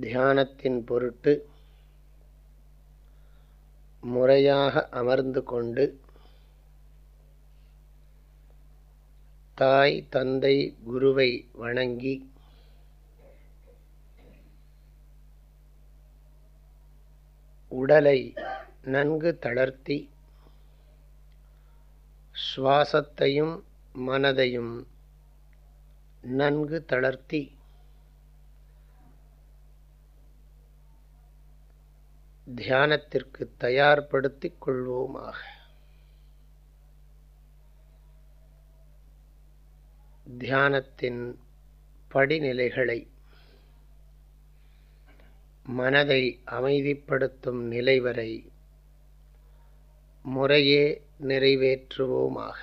தியானத்தின் பொருட்டு முறையாக அமர்ந்து கொண்டு தாய் தந்தை குருவை வணங்கி உடலை நன்கு தளர்த்தி சுவாசத்தையும் மனதையும் நன்கு தளர்த்தி தியானத்திற்கு தயார்படுத்திக் கொள்வோமாக. தியானத்தின் படிநிலைகளை மனதை அமைதிப்படுத்தும் நிலை வரை முறையே நிறைவேற்றுவோமாக.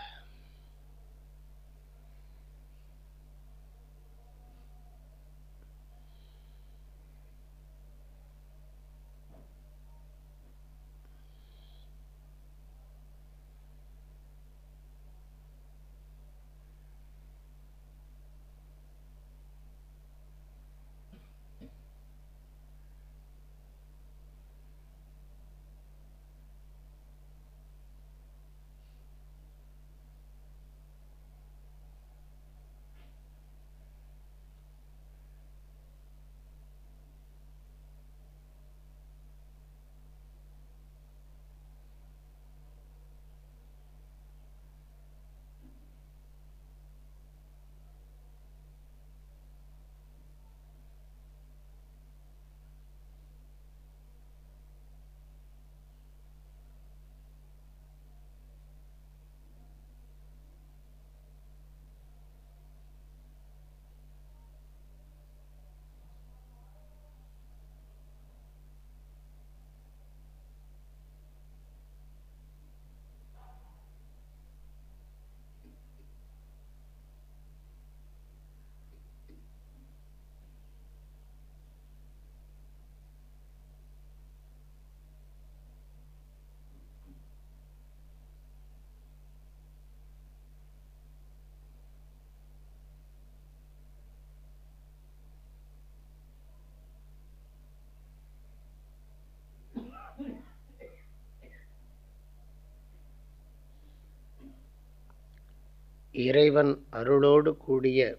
இறைவன் அருளோடு கூடிய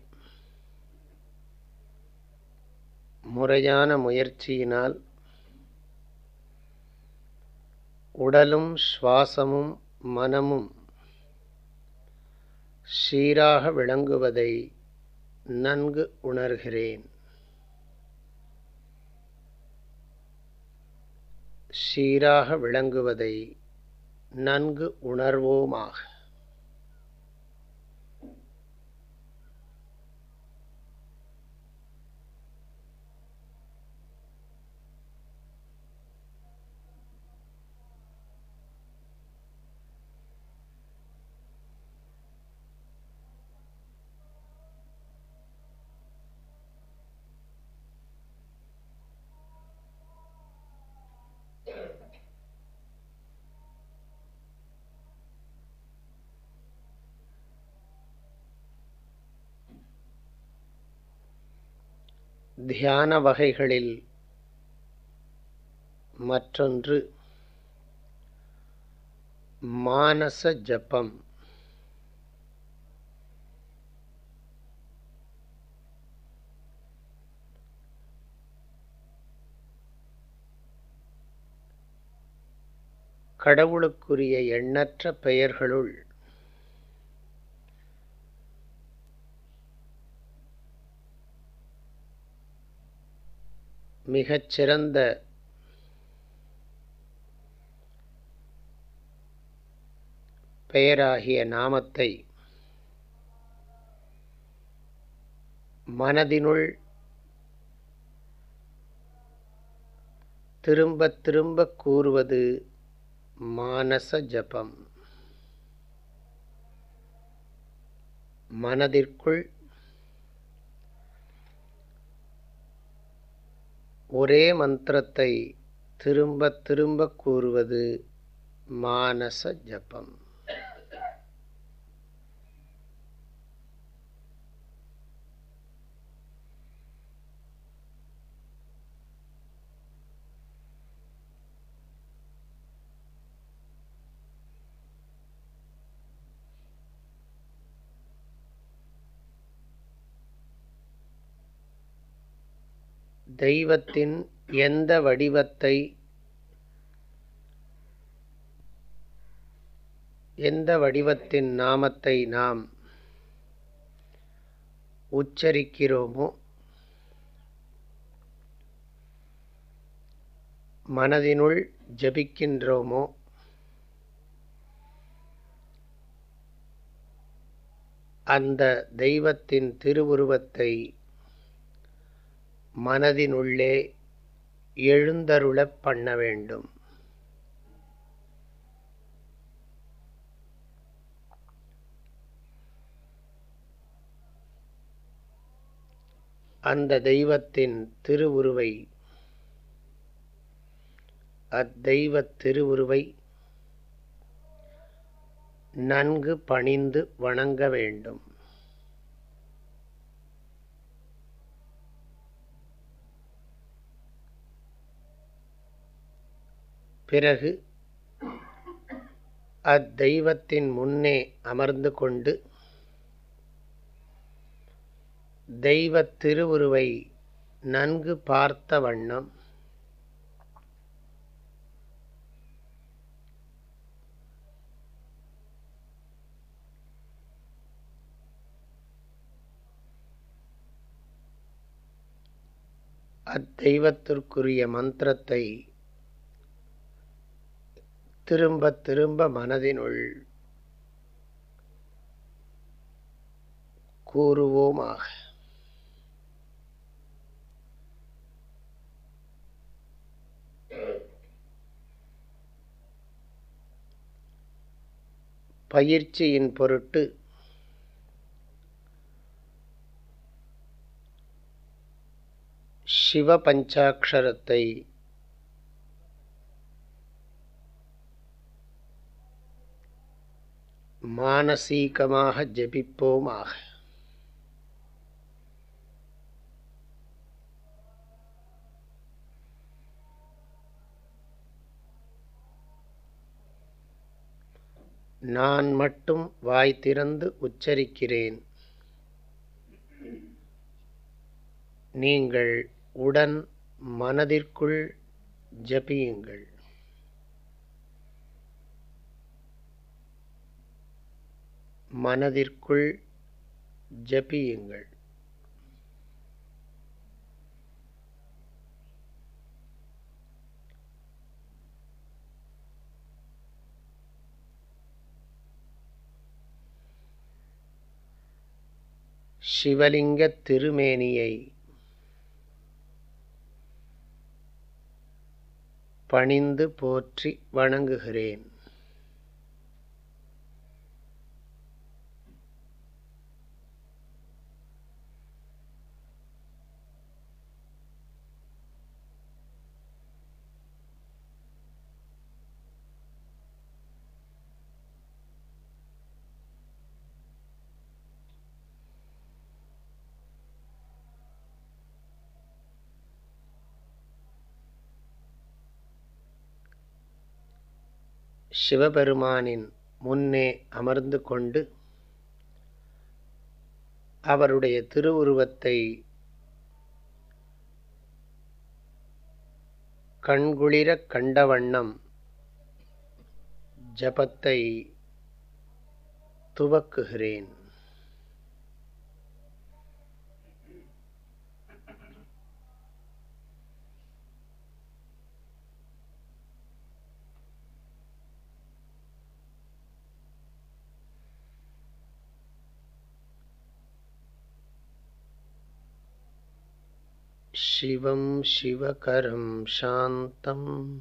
முறையான முயற்சியினால் உடலும் சுவாசமும் மனமும் சீராக விளங்குவதை நன்கு உணர்கிறேன். சீராக விளங்குவதை நன்கு உணர்வோமாக. தியான வகைகளில் மற்றொன்று மானச ஜபம். கடவுளுக்குரிய எண்ணற்ற பெயர்களுள் மிகச்சிறந்த பெயராகிய நாமத்தை மனதினுள் திரும்ப திரும்ப கூறுவது மானச ஜபம். மனதிற்குள் ஒரே மந்திரத்தை திரும்ப திரும்ப கூறுவது மானச ஜபம். தெய்வத்தின் எந்த வடிவத்தை எந்த வடிவத்தின் நாமத்தை நாம் உச்சரிக்கிறோமோ மனதினுள் ஜபிக்கின்றோமோ அந்த தெய்வத்தின் திருவுருவத்தை மனதினுள்ளே எழுந்தருளப் பண்ண வேண்டும். அந்த தெய்வத்தின் திருவுருவை அத்தெய்வத் திருவுருவை நன்கு பணிந்து வணங்க வேண்டும். பிறகு அத்தெய்வத்தின் முன்னே அமர்ந்து கொண்டு தெய்வத் திருவுருவை நன்கு பார்த்த வண்ணம் அத்தெய்வத்திற்குரிய மந்திரத்தை திரும்ப திரும்ப மனதினுள் கூறுவோமாக. பயிற்சியின் பொருட்டு சிவ பஞ்சாட்சரத்தை மானசீகமாக ஜபிப்போமாக. நான் மட்டும் வாய் திறந்து உச்சரிக்கிறேன். நீங்கள் உடன் மனதிற்குள் ஜபியுங்கள். மனதிற்குள் ஜபியுங்கள். சிவலிங்கத் திருமேனியை பணிந்து போற்றி வணங்குகிறேன். சிவபெருமானின் முன்னே அமர்ந்து கொண்டு அவருடைய திருவுருவத்தை கண்குளிரக் கண்டவண்ணம் ஜபத்தை துவக்குகிறேன். शिवं शिवकरं शान्तं।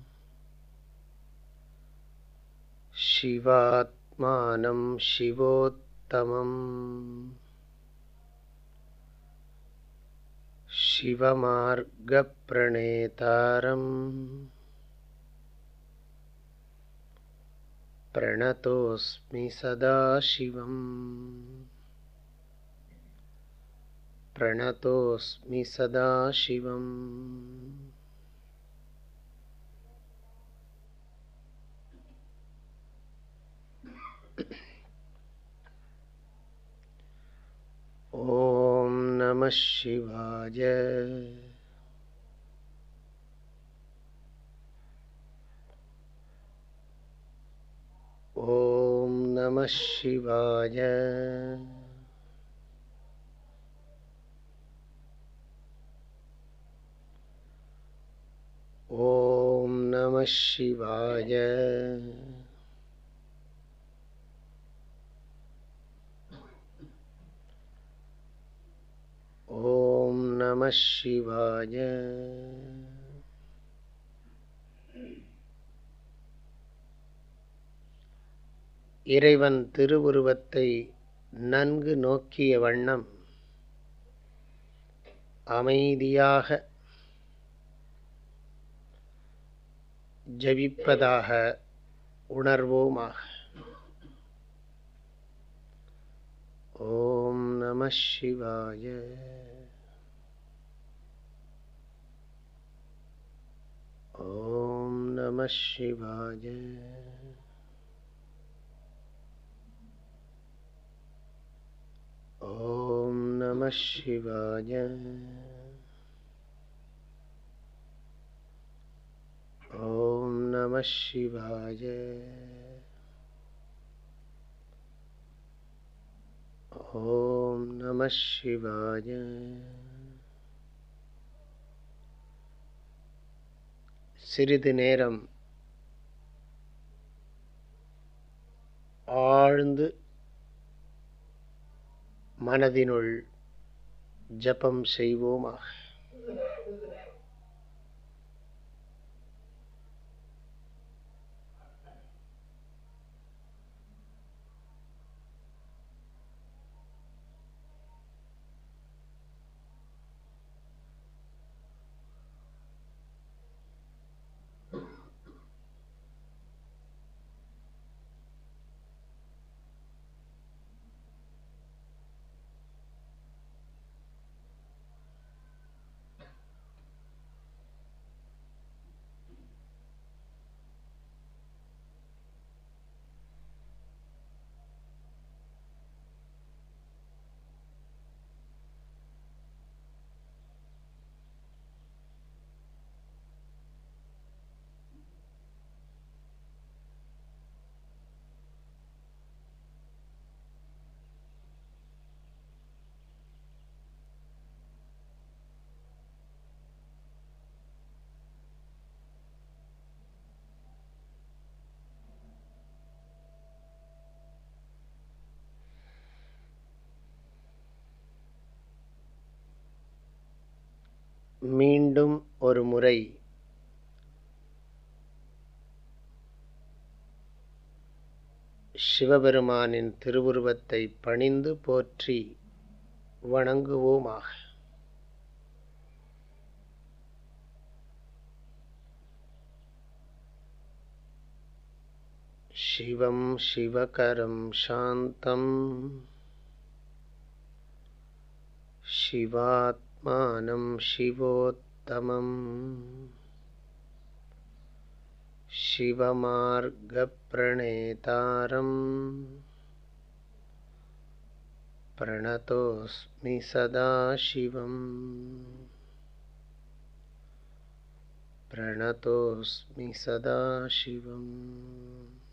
शिवात्मानं शिवोत्तमम्। शिवमार्गप्रणेतारम् प्रणतोऽस्मि सदाशिवम् प्रणतोऽस्मि सदाशिवम् ॐ नमः शिवाय। ॐ नमः शिवाय। ॐ नमः शिवाय ॐ नमः शिवाय இறைவன் திருவுருவத்தை நன்கு நோக்கிய வண்ணம் அமைதியாக ஜபிப்பதாக உணர்வோமாக ஓம் நம சிவாய ஓம் நம சிவாய ஓம் நம சிவாய ஓ நம சிவாய ஓம் நம சிவாய சிறிது நேரம் ஆழ்ந்து மனதினுள் ஜபம் செய்வோமாக. மீண்டும் ஒரு முறை சிவபெருமானின் திருவுருவத்தை பணிந்து போற்றி வணங்குவோமாக शिवं शिवकरं शान्तम् शिवात्मानं शिवोत्तमम्। शिवमार्गप्रणेतारम्। प्रणतोऽस्मि सदा शिवम्। प्रणतोऽस्मि सदा शिवम्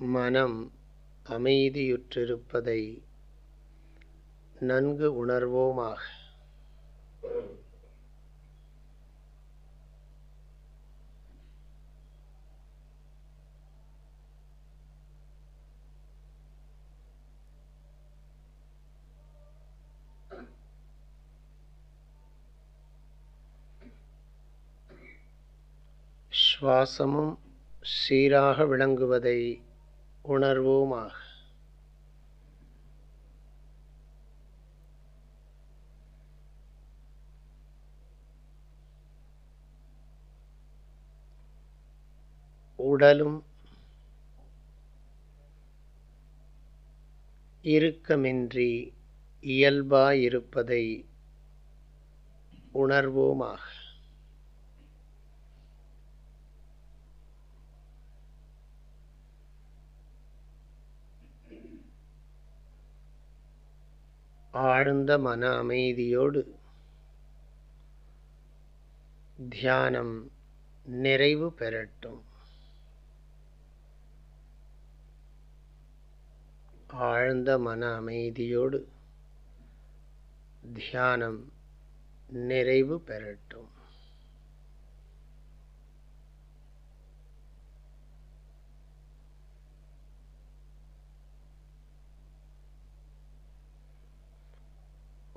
மனம் அமைதியுற்றிருப்பதை நன்கு உணர்வோமாக. சுவாசமும் சீராக விளங்குவதை உணர்வோமாக. உடலும் இறுக்கமின்றி இயல்பாயிருப்பதை உணர்வோமாக. ஆழ்ந்த மன அமைதியோடு தியானம் நிறைவு பெறட்டும். ஆழ்ந்த மன அமைதியோடு தியானம் நிறைவு பெறட்டும்.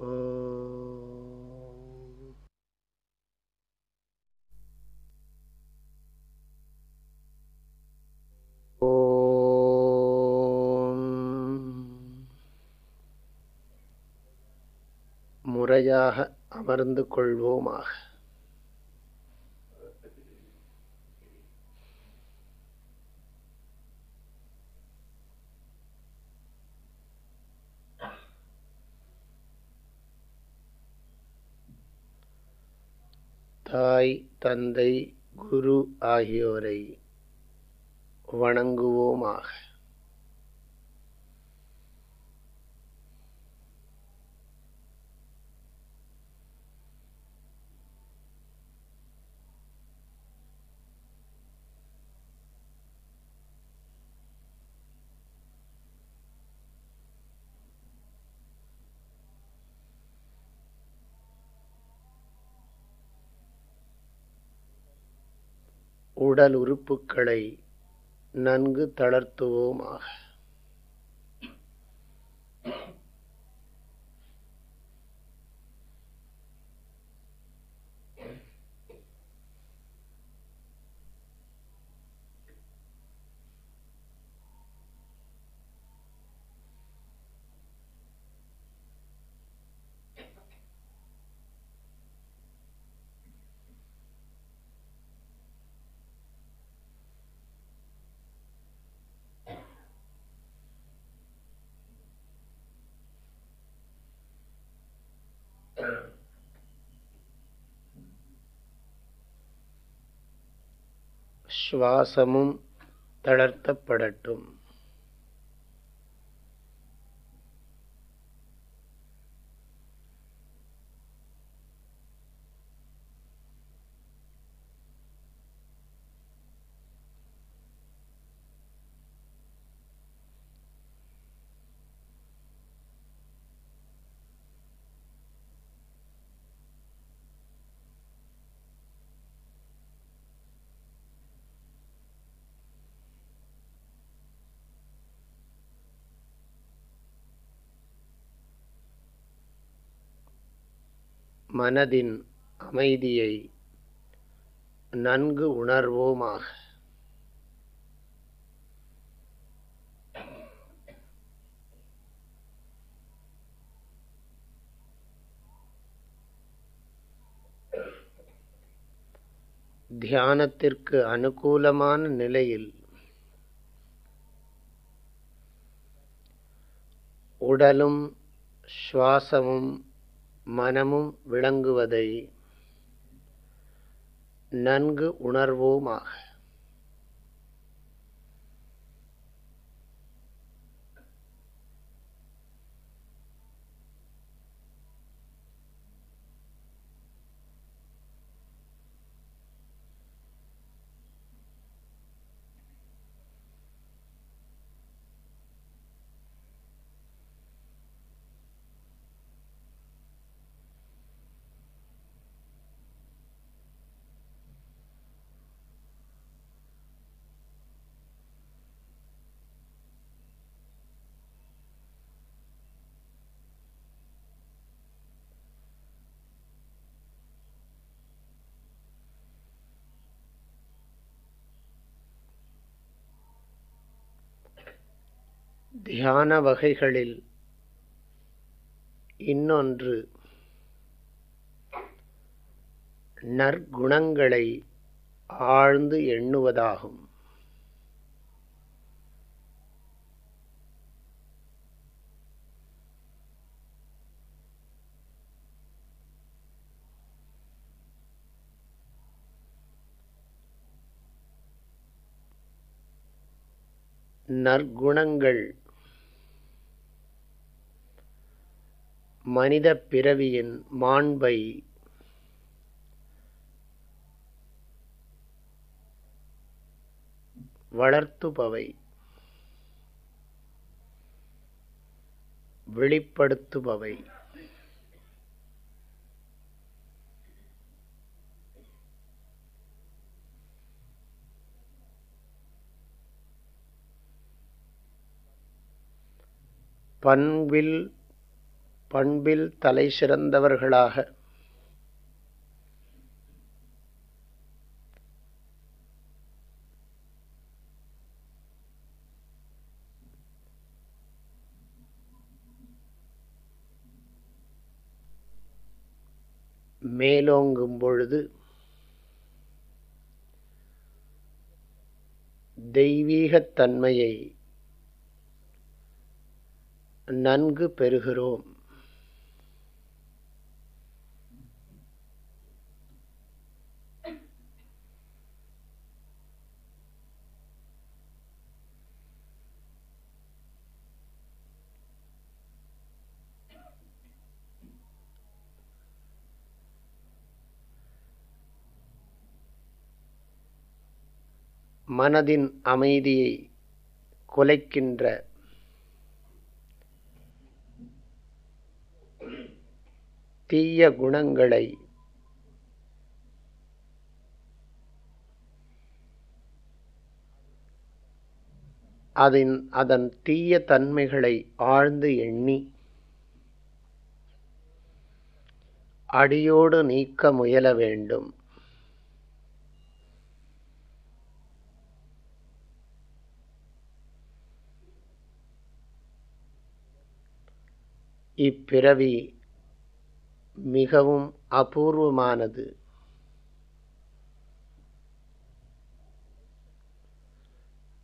முறையாக அமர்ந்து கொள்வோமாக. தாய் தந்தை குரு ஆகியோரை வணங்குவோமாக. உடல் உறுப்புக்களை நன்கு தளர்த்துவோமாக. சுவாசமும் தளர்த்தப்படட்டும். மனதின் அமைதியை நன்கு உணர்வோமாக. தியானத்திற்கு அனுகூலமான நிலையில் உடலும் சுவாசமும் மனமும் விளங்குவதை நன்கு உணர்வோமாக. தியான வகைகளில் இன்னொன்று நற்குணங்களை ஆழ்ந்து எண்ணுவதாகும். நற்குணங்கள் மனிதப் பிறவியின் மாண்பை வளர்த்துபவை வெளிப்படுத்துபவை. பண்பில் பண்பில் தலை சிறந்தவர்களாக. மேலோங்கும் பொழுது தெய்வீகத்தன்மையை நன்கு பெறுகிறோம். மனதின் அமைதியை குலைக்கின்ற தீய குணங்களை அதன் அதன் தீய தன்மைகளை ஆழ்ந்து எண்ணி அடியோடு நீக்க முயல வேண்டும். இப்பிறவி மிகவும் அபூர்வமானது.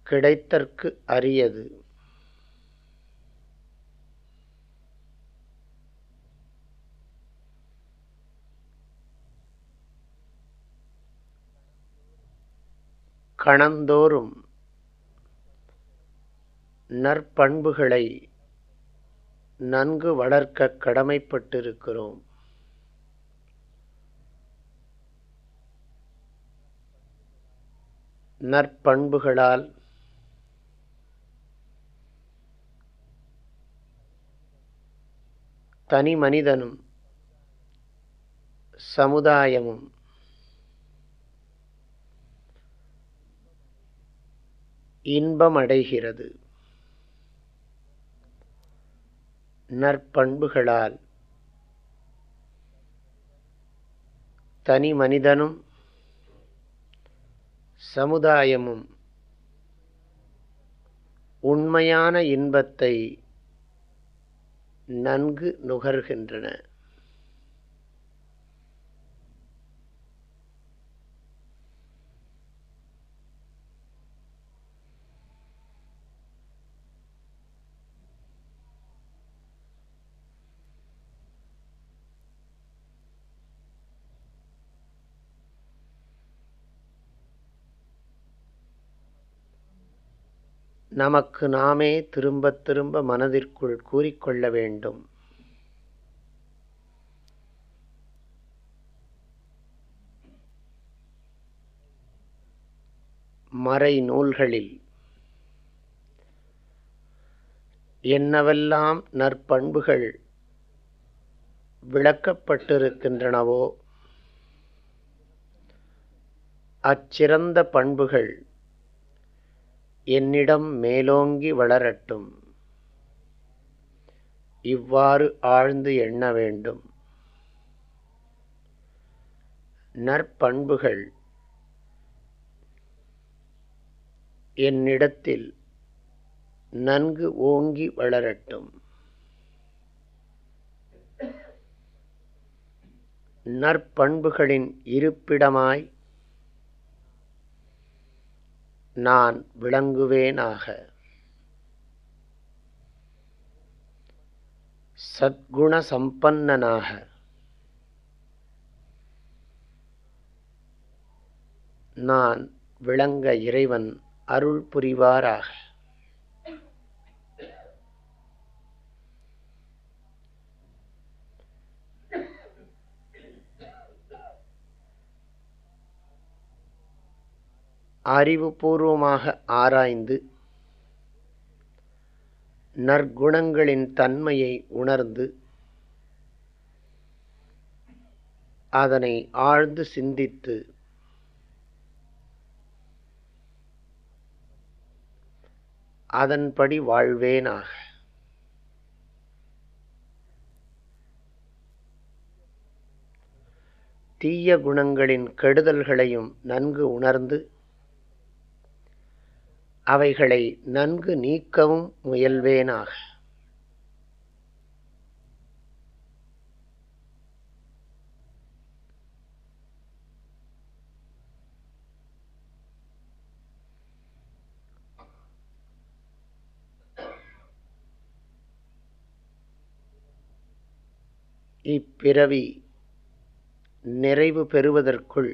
கிடைத்தற்கு அரியது. கணந்தோறும் நற்பண்புகளை நன்கு வளர்க்க கடமைப்பட்டிருக்கிறோம். நற்பண்புகளால் தனி மனிதனும் சமுதாயமும் இன்பமடைகிறது. நற்பண்புகளால். தனி மனிதனும் சமுதாயமும் உண்மையான இன்பத்தை நன்கு நுகர்கின்றன. நமக்கு நாமே திரும்ப திரும்ப மனதிற்குள் கூறிக்கொள்ள வேண்டும். மறை நூல்களில் என்னவெல்லாம் நற்பண்புகள் விளக்கப்பட்டிருக்கின்றனவோ அச்சிறந்த பண்புகள் என்னிடம் மேலோங்கி வளரட்டும். இவ்வாறு ஆழ்ந்து எண்ண வேண்டும். நற்பண்புகள் என்னிடத்தில் நன்கு ஓங்கி வளரட்டும். நற்பண்புகளின் இருப்பிடமாய் நான் விளங்குவேனாக. சத்குண சம்பன்னனாக நான் விளங்க இறைவன் அருள் புரிவாராக. அறிவுபூர்வமாக ஆராய்ந்து நற்குணங்களின் தன்மையை உணர்ந்து அதனை ஆழ்ந்து சிந்தித்து அதன்படி வாழ்வேனாக. தீய குணங்களின் கெடுதல்களையும் நன்கு உணர்ந்து அவைகளை நன்கு நீக்கவும் முயல்வேனாக. இப்பிறவி நிறைவு பெறுவதற்குள்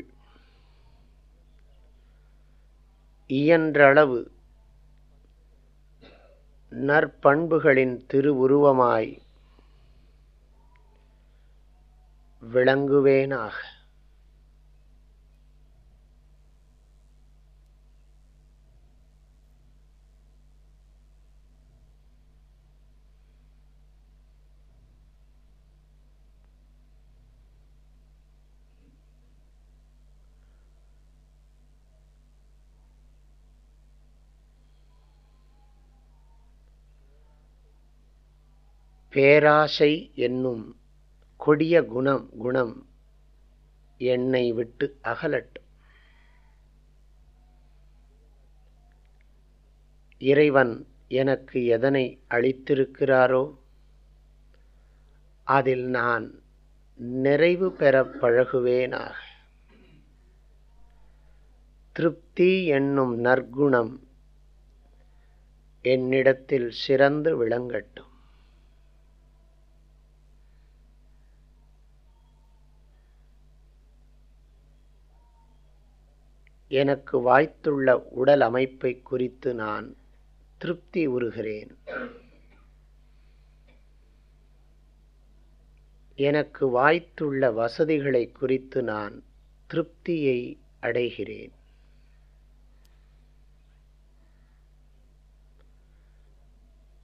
இயன்றளவு நற்பண்புகளின் திருவுருவமாய் விளங்குவேனாக. பேராசை என்னும் கொடிய குணம் குணம் என்னை விட்டு அகலட்டும். இறைவன் எனக்கு எதனை அளித்திருக்கிறாரோ அதில் நான் நிறைவு பெற பழகுவேனாக. திருப்தி என்னும் நற்குணம் என்னிடத்தில் சிறந்து விளங்கட்டும். எனக்கு வாய்த்துள்ள உடல் அமைப்பை குறித்து நான் திருப்தி உறுகிறேன். எனக்கு வாய்த்துள்ள வசதிகளை குறித்து நான் திருப்தியை அடைகிறேன்.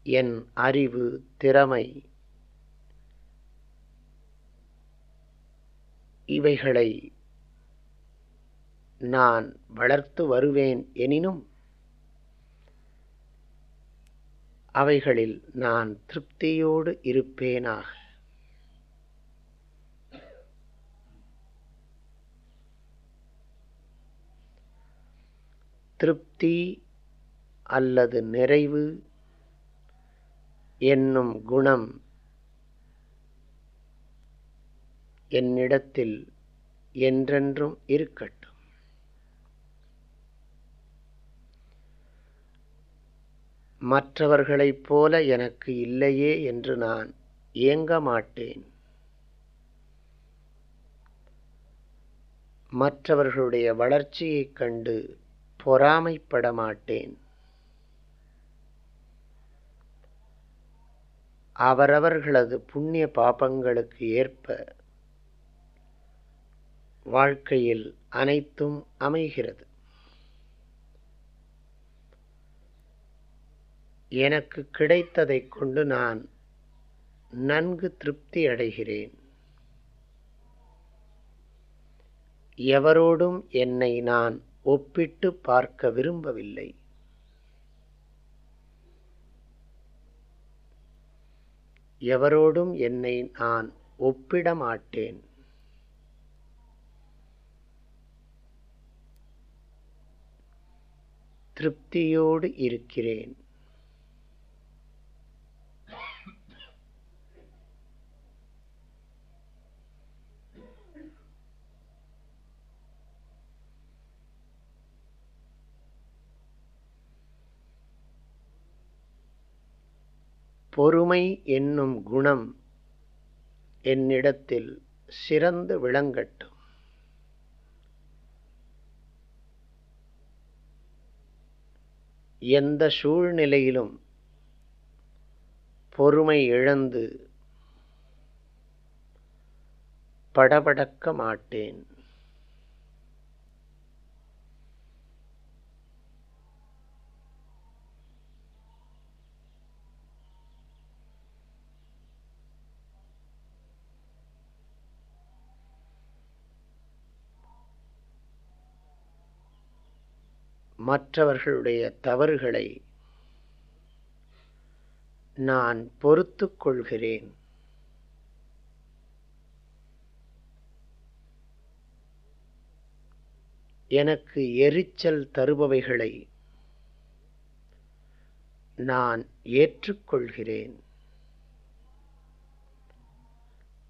என் அறிவு திறமை இவைகளை நான் வளர்த்து வருவேன் எனினும் அவைகளில் நான் திருப்தியோடு இருப்பேனாக. திருப்தி அல்லது நிறைவு என்னும் குணம் என்னிடத்தில் என்றென்றும் இருக்கட்டும். மற்றவர்களைப் போல எனக்கு இல்லையே என்று நான் ஏங்க மாட்டேன். மற்றவர்களுடைய வளர்ச்சியைக் கண்டு பொறாமைப்பட மாட்டேன். அவரவர்களது புண்ணிய பாபங்களுக்கு ஏற்ப வாழ்க்கையில் அனைத்தும் அமைகிறது. எனக்கு கிடைத்ததைக் கொண்டு நான் நன்கு திருப்தி அடைகிறேன். எவரோடும் என்னை நான் ஒப்பிட்டு பார்க்க விரும்பவில்லை. எவரோடும் என்னை நான் ஒப்பிட மாட்டேன் திருப்தியோடு இருக்கிறேன். பொறுமை என்னும் குணம் என்னிடத்தில் சிறந்து விளங்கட்டும். எந்த சூழ்நிலையிலும் பொறுமை இழந்து படபடக்க மாட்டேன். மற்றவர்களுடைய தவறுகளை நான் பொறுத்து கொள்கிறேன். எனக்கு எரிச்சல் தருபவைகளை நான் ஏற்றுக்கொள்கிறேன்.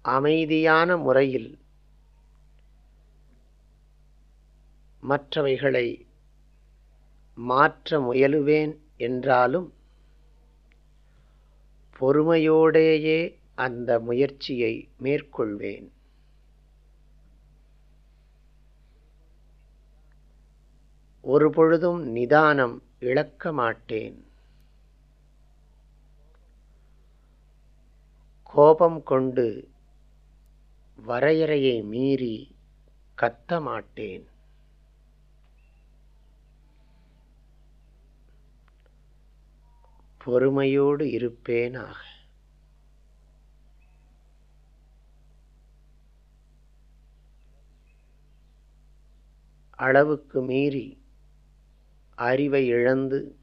அமைதியான முறையில் மற்றவைகளை மாற்ற முயலுவேன் என்றாலும் பொறுமையோடேயே அந்த முயற்சியை மேற்கொள்வேன். ஒருபொழுதும் நிதானம் இழக்க மாட்டேன். கோபம் கொண்டு வரையறையை மீறி கத்த மாட்டேன். பொறுமையோடு இருப்பேனாக. அளவுக்கு மீறி அறிவை இழந்து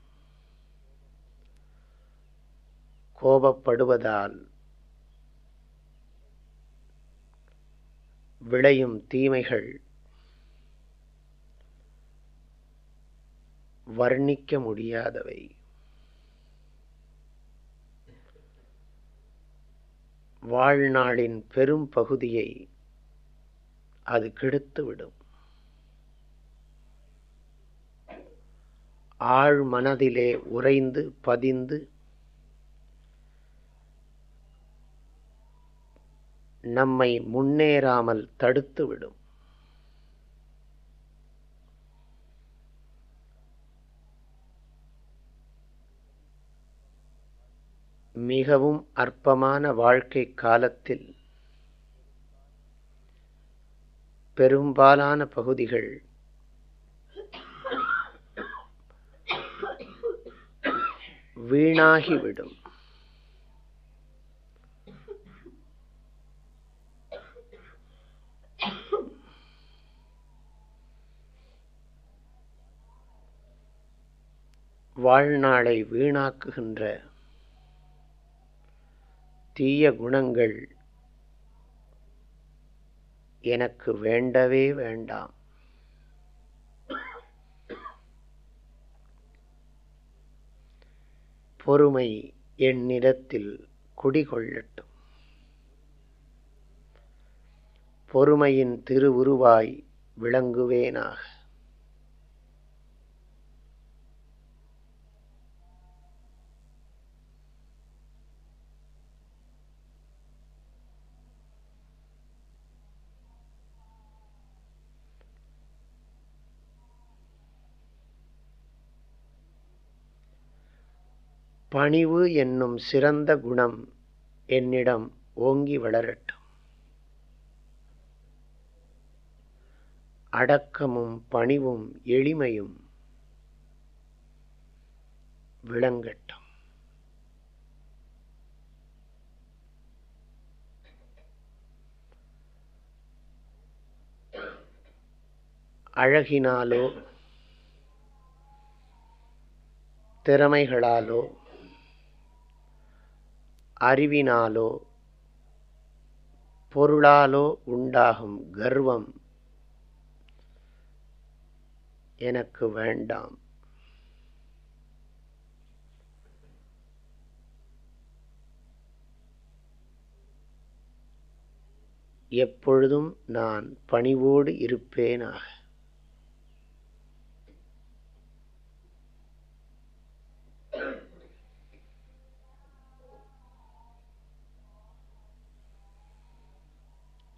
கோபப்படுவதால் விளையும் தீமைகள் வர்ணிக்க முடியாதவை. வாழ்நாளின் பெரும் பகுதியை அது கெடுத்துவிடும் ஆழ் மனதிலே உறைந்து பதிந்து நம்மை முன்னேறாமல் தடுத்துவிடும் மிகவும் அற்பமான வாழ்க்கை காலத்தில் பெரும்பாலான பகுதிகள் வீணாகிவிடும். வாழ்நாளை வீணாக்குகின்ற தீய குணங்கள் எனக்கு வேண்டவே வேண்டாம். பொறுமை என்னிடத்தில் குடிகொள்ளட்டும். பொறுமையின் திருவுருவாய் விளங்குவேனாக. பணிவு என்னும் சிறந்த குணம் என்னிடம் ஓங்கி வளரட்டும். அடக்கமும் பணிவும் எளிமையும் விளங்கட்டும். அழகினாலோ திறமைகளாலோ அறிவினாலோ பொருளாலோ உண்டாகும் கர்வம் எனக்கு வேண்டாம். எப்பொழுதும் நான் பணிவோடு இருப்பேனாக.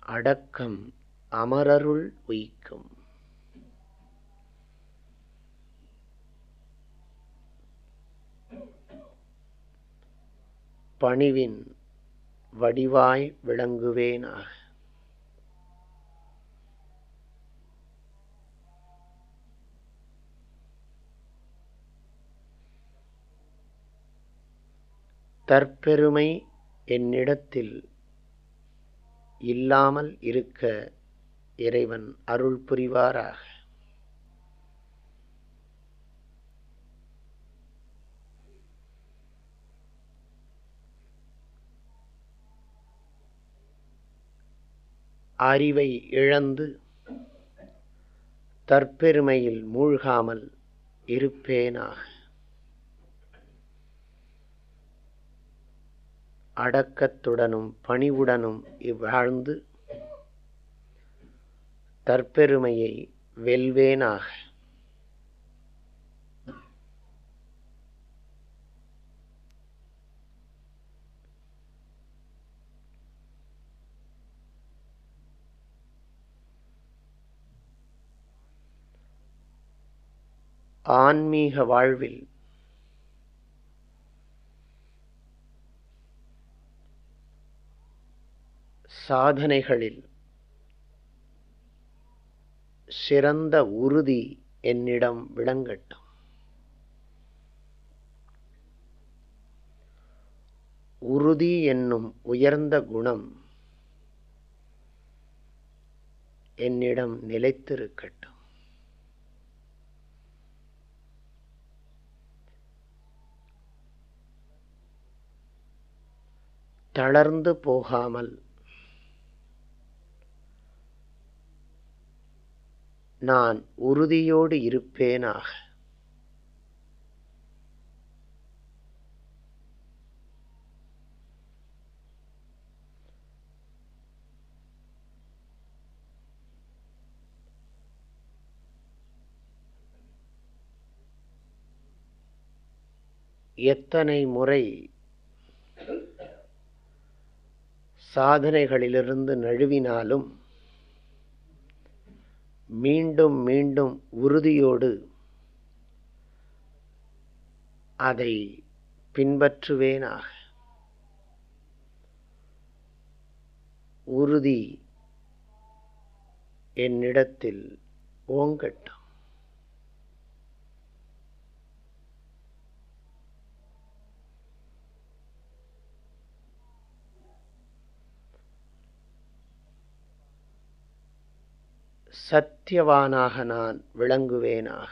அடக்கம் அமரருள் உய்க்கும். பணிவின் வடிவாய் விளங்குவேனாக. தற்பெருமை என்னிடத்தில் இல்லாமல் இருக்க இறைவன் அருள் புரிவாராக. அறிவை இழந்து தற்பெருமையில் மூழ்காமல் இருப்பேனாக. அடக்கத்துடனும் பணிவுடனும் இவ்வாழ்ந்து தற்பெருமையை வெல்வேனாக. ஆன்மீக வாழ்வில் சாதனைகளில் சிறந்த உறுதி என்னிடம் விளங்கட்டும். உறுதி என்னும் உயர்ந்த குணம் என்னிடம் நிலைத்திருக்கட்டும். தளர்ந்து போகாமல் நான் உறுதியோடு இருப்பேனாக. எத்தனை முறை சாதனைகளிலிருந்து நழுவினாலும் மீண்டும் மீண்டும் உறுதியோடு அதை பின்பற்றுவேனாக. உறுதி என்னிடத்தில் ஓங்கட்டும். சத்தியவானாக நான் விளங்குவேனாக.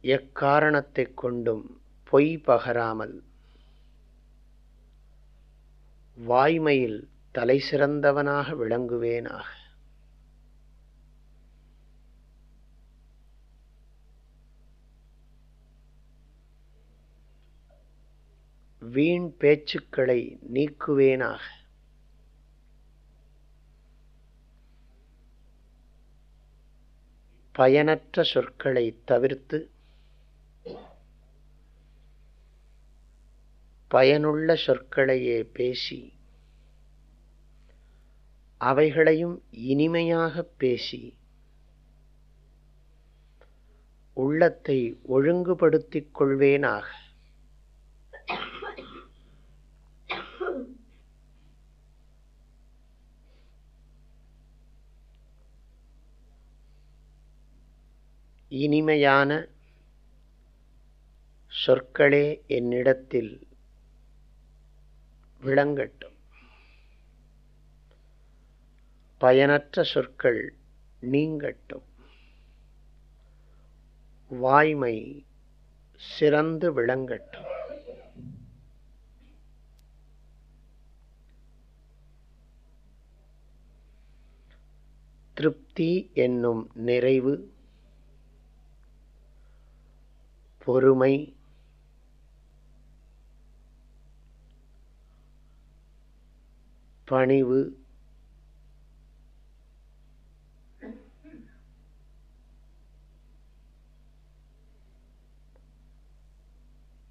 எக்காரணத்தைக் கொண்டும் பொய் பகராமல் வாய்மையில் தலை சிறந்தவனாக விளங்குவேனாக. வீண் பேச்சுக்களை நீக்குவேனாக. பயனற்ற சொற்களை தவிர்த்து பயனுள்ள சொற்களையே பேசி அவைகளையும் இனிமையாகப் பேசி உள்ளத்தை ஒழுங்குபடுத்திக் கொள்வேனாக. இனிமையான சொற்களே என்னிடத்தில் விளங்கட்டும். பயனற்ற சொற்கள் நீங்கட்டும். வாய்மை சிறந்து விளங்கட்டும். திருப்தி என்னும் நிறைவு பொறுமை. பணிவு.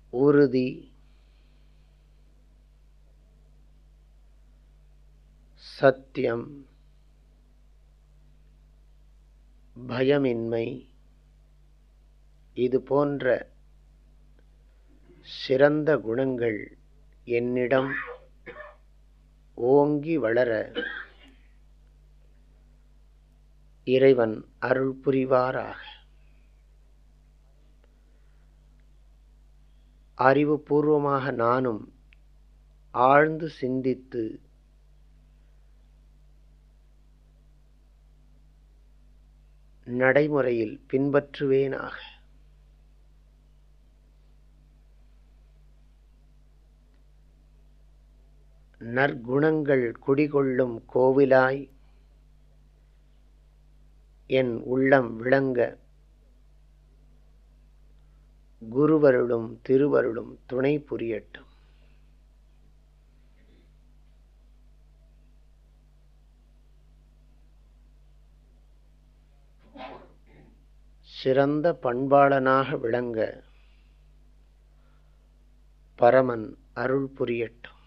உறுதி. சத்தியம். பயமின்மை. இது போன்ற சிறந்த குணங்கள் என்னிடம் ஓங்கி வளர இறைவன் அருள் புரிவாராக. அறிவுபூர்வமாக நானும் ஆழ்ந்து சிந்தித்து நடைமுறையில் பின்பற்றுவேனாக. நற்குணங்கள் குடிகொள்ளும் கோவிலாய் என் உள்ளம் விளங்க. குருவருளும் திருவருளும் துணை புரியட்டும். சிறந்த பண்பாளனாக விளங்க பரமன் அருள் புரியட்டும்.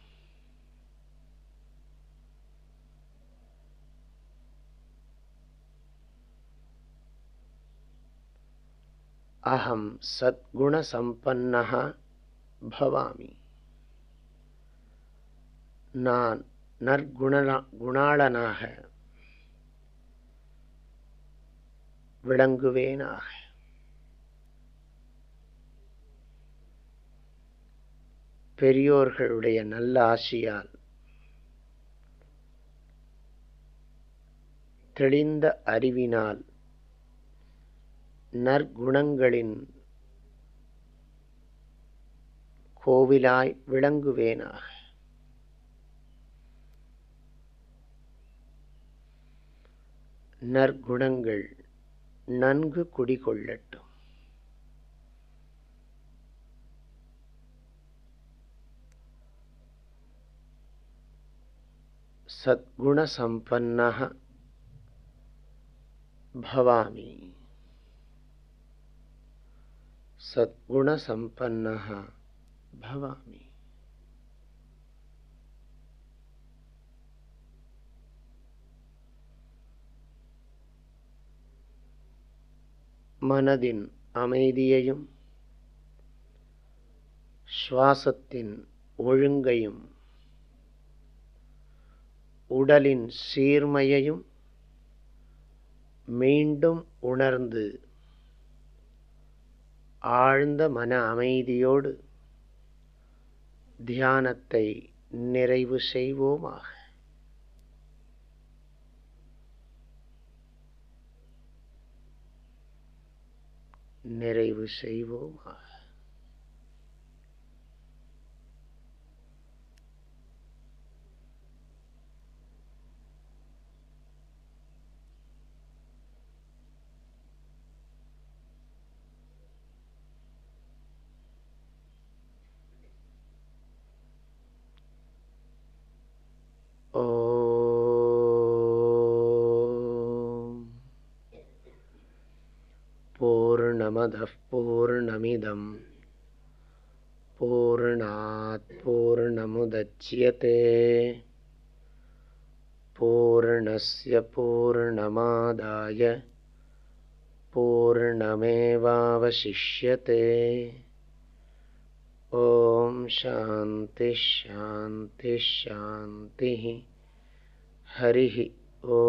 அகம் சத்குணசம்பன்னः பவாமி நான் நற்குண குணாளனாக விளங்குவேனாக பெரியோர்களுடைய நல்ல ஆசியால் தெளிந்த அறிவினால் நற்குணங்களின் கோவிலாய் விளங்குவேனாக. நற்குணங்கள் நன்கு குடிகொள்ளட்டும். சத்குணசம்பன்ன பவாமி. सद्गुणसम्पन्नः भवामि மனதின் அமைதியையும் சுவாசத்தின் ஒழுங்கையும் உடலின் சீர்மையையும் மீண்டும் உணர்ந்து ஆழ்ந்த மன அமைதியோடு தியானத்தை நிறைவு செய்வோமாக. நிறைவு செய்வோமாக. पूर्णमुदच्यते पूर्णस्य पूर्णमादाय पूर्णमेवावशिष्यते। ॐ शान्तिः शान्तिः शान्तिः। हरिः ओ